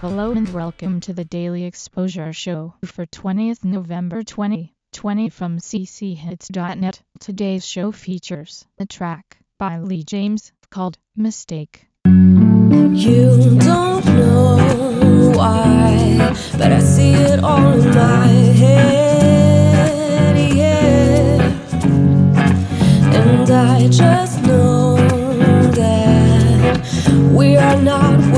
Hello and welcome to the Daily Exposure Show for 20th November 2020 from cchits.net. Today's show features a track by Lee James called Mistake. You don't know why, but I see it all in my head, yeah. And I just know that we are not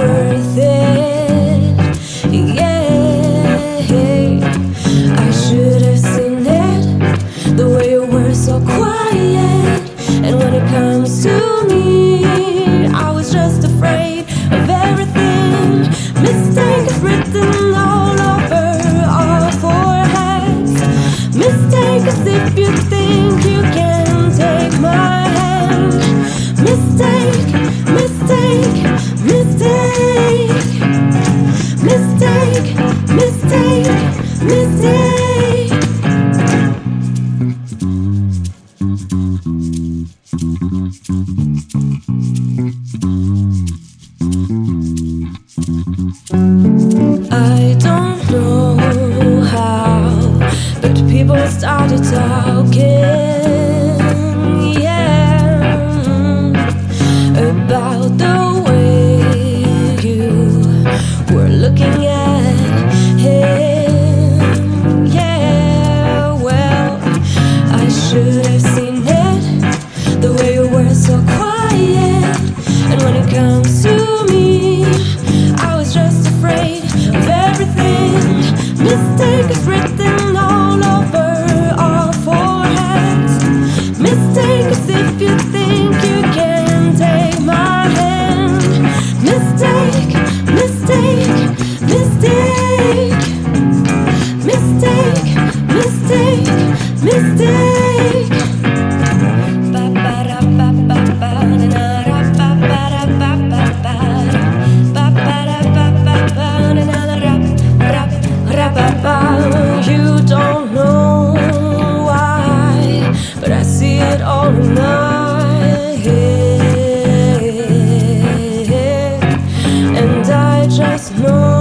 and when